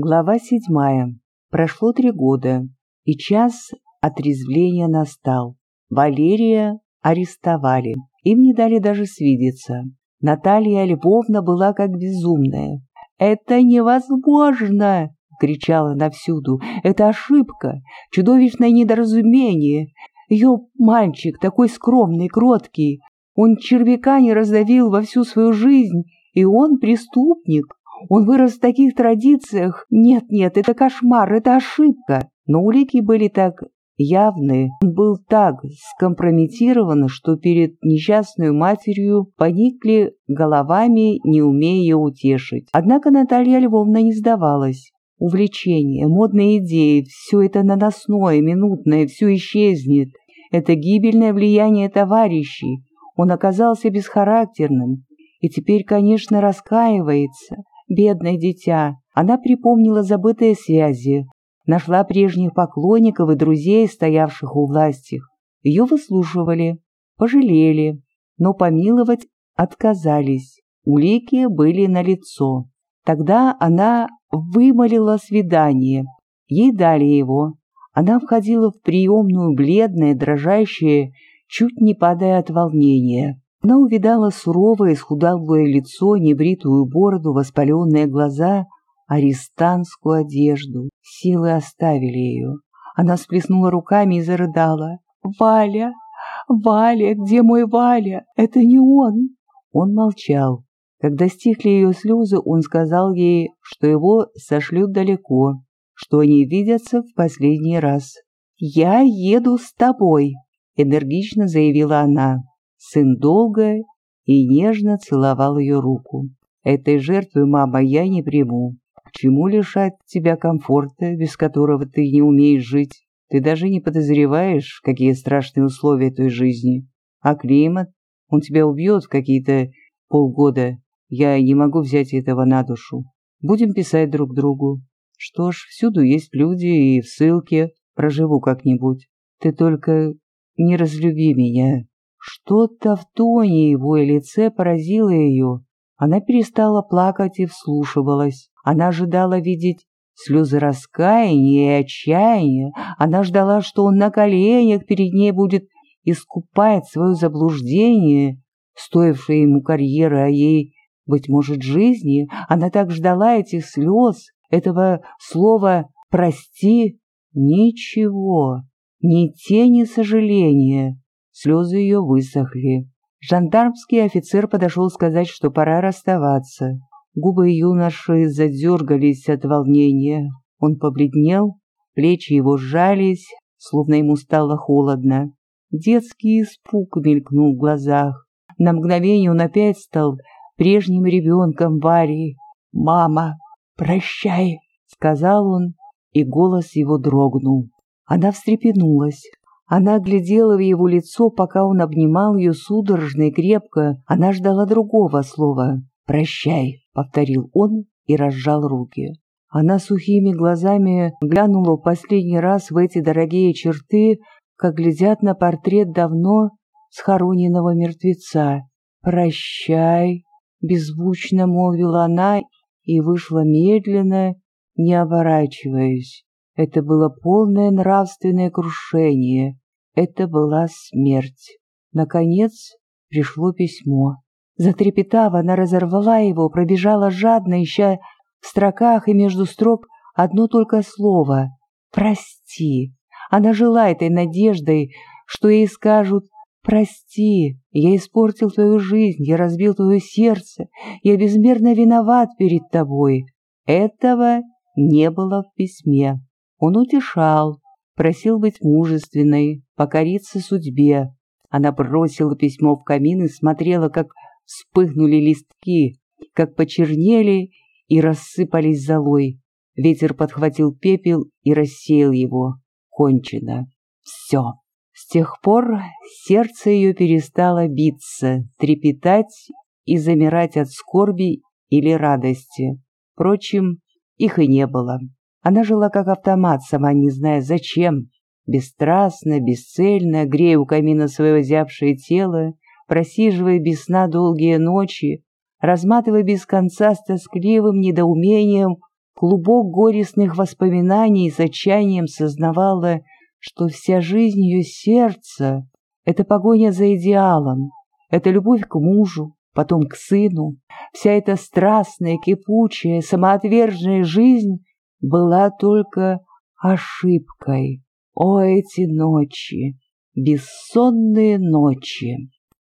Глава седьмая. Прошло три года, и час отрезвления настал. Валерия арестовали. Им не дали даже свидеться. Наталья Львовна была как безумная. «Это невозможно!» — кричала она всюду. «Это ошибка, чудовищное недоразумение. Ее мальчик такой скромный, кроткий. Он червяка не раздавил во всю свою жизнь, и он преступник. Он вырос в таких традициях. Нет-нет, это кошмар, это ошибка. Но улики были так явны, он был так скомпрометирован, что перед несчастной матерью поникли головами, не умея ее утешить. Однако Наталья Львовна не сдавалась. Увлечение, модные идеи, все это наносное, минутное, все исчезнет. Это гибельное влияние товарищей. Он оказался бесхарактерным и теперь, конечно, раскаивается. Бедное дитя. Она припомнила забытые связи, нашла прежних поклонников и друзей, стоявших у власти. Ее выслушивали, пожалели, но помиловать отказались. Улики были налицо. Тогда она вымолила свидание. Ей дали его. Она входила в приемную бледная, дрожащая, чуть не падая от волнения. Она увидала суровое, исхудалое лицо, небритую бороду, воспаленные глаза, арестантскую одежду. Силы оставили ее. Она сплеснула руками и зарыдала. «Валя! Валя! Где мой Валя? Это не он!» Он молчал. Когда стихли ее слезы, он сказал ей, что его сошлют далеко, что они видятся в последний раз. «Я еду с тобой», — энергично заявила она. Сын долго и нежно целовал ее руку. «Этой жертвы, мама, я не приму. К чему лишать тебя комфорта, без которого ты не умеешь жить? Ты даже не подозреваешь, какие страшные условия той жизни. А климат? Он тебя убьет какие-то полгода. Я не могу взять этого на душу. Будем писать друг другу. Что ж, всюду есть люди и в ссылке. Проживу как-нибудь. Ты только не разлюби меня. Что-то в тоне его и лице поразило ее. Она перестала плакать и вслушивалась. Она ожидала видеть слезы раскаяния и отчаяния. Она ждала, что он на коленях перед ней будет искупать свое заблуждение, стоившее ему карьеры, а ей, быть может, жизни. Она так ждала этих слез, этого слова «прости». Ничего, ни тени сожаления. Слезы ее высохли. Жандармский офицер подошел сказать, что пора расставаться. Губы юноши задергались от волнения. Он побледнел, плечи его сжались, словно ему стало холодно. Детский испуг мелькнул в глазах. На мгновение он опять стал прежним ребенком Варии. «Мама, прощай!» — сказал он, и голос его дрогнул. Она встрепенулась. Она глядела в его лицо, пока он обнимал ее судорожно и крепко. Она ждала другого слова. «Прощай», — повторил он и разжал руки. Она сухими глазами глянула в последний раз в эти дорогие черты, как глядят на портрет давно схороненного мертвеца. «Прощай», — беззвучно молвила она и вышла медленно, не оборачиваясь. Это было полное нравственное крушение. Это была смерть. Наконец пришло письмо. Затрепетав, она разорвала его, пробежала жадно, ища в строках и между строк одно только слово «Прости». Она жила этой надеждой, что ей скажут «Прости, я испортил твою жизнь, я разбил твое сердце, я безмерно виноват перед тобой». Этого не было в письме. Он утешал, просил быть мужественной, покориться судьбе. Она бросила письмо в камин и смотрела, как вспыхнули листки, как почернели и рассыпались золой. Ветер подхватил пепел и рассеял его. Кончено. Все. С тех пор сердце ее перестало биться, трепетать и замирать от скорби или радости. Впрочем, их и не было. Она жила как автомат, сама не зная зачем, бесстрастно, бесцельно, грея у камина свое зябшее тело, просиживая без сна долгие ночи, разматывая без конца с тоскливым недоумением клубок горестных воспоминаний с отчаянием сознавала, что вся жизнь ее сердца — это погоня за идеалом, это любовь к мужу, потом к сыну. Вся эта страстная, кипучая, самоотверженная жизнь была только ошибкой. О, эти ночи, бессонные ночи!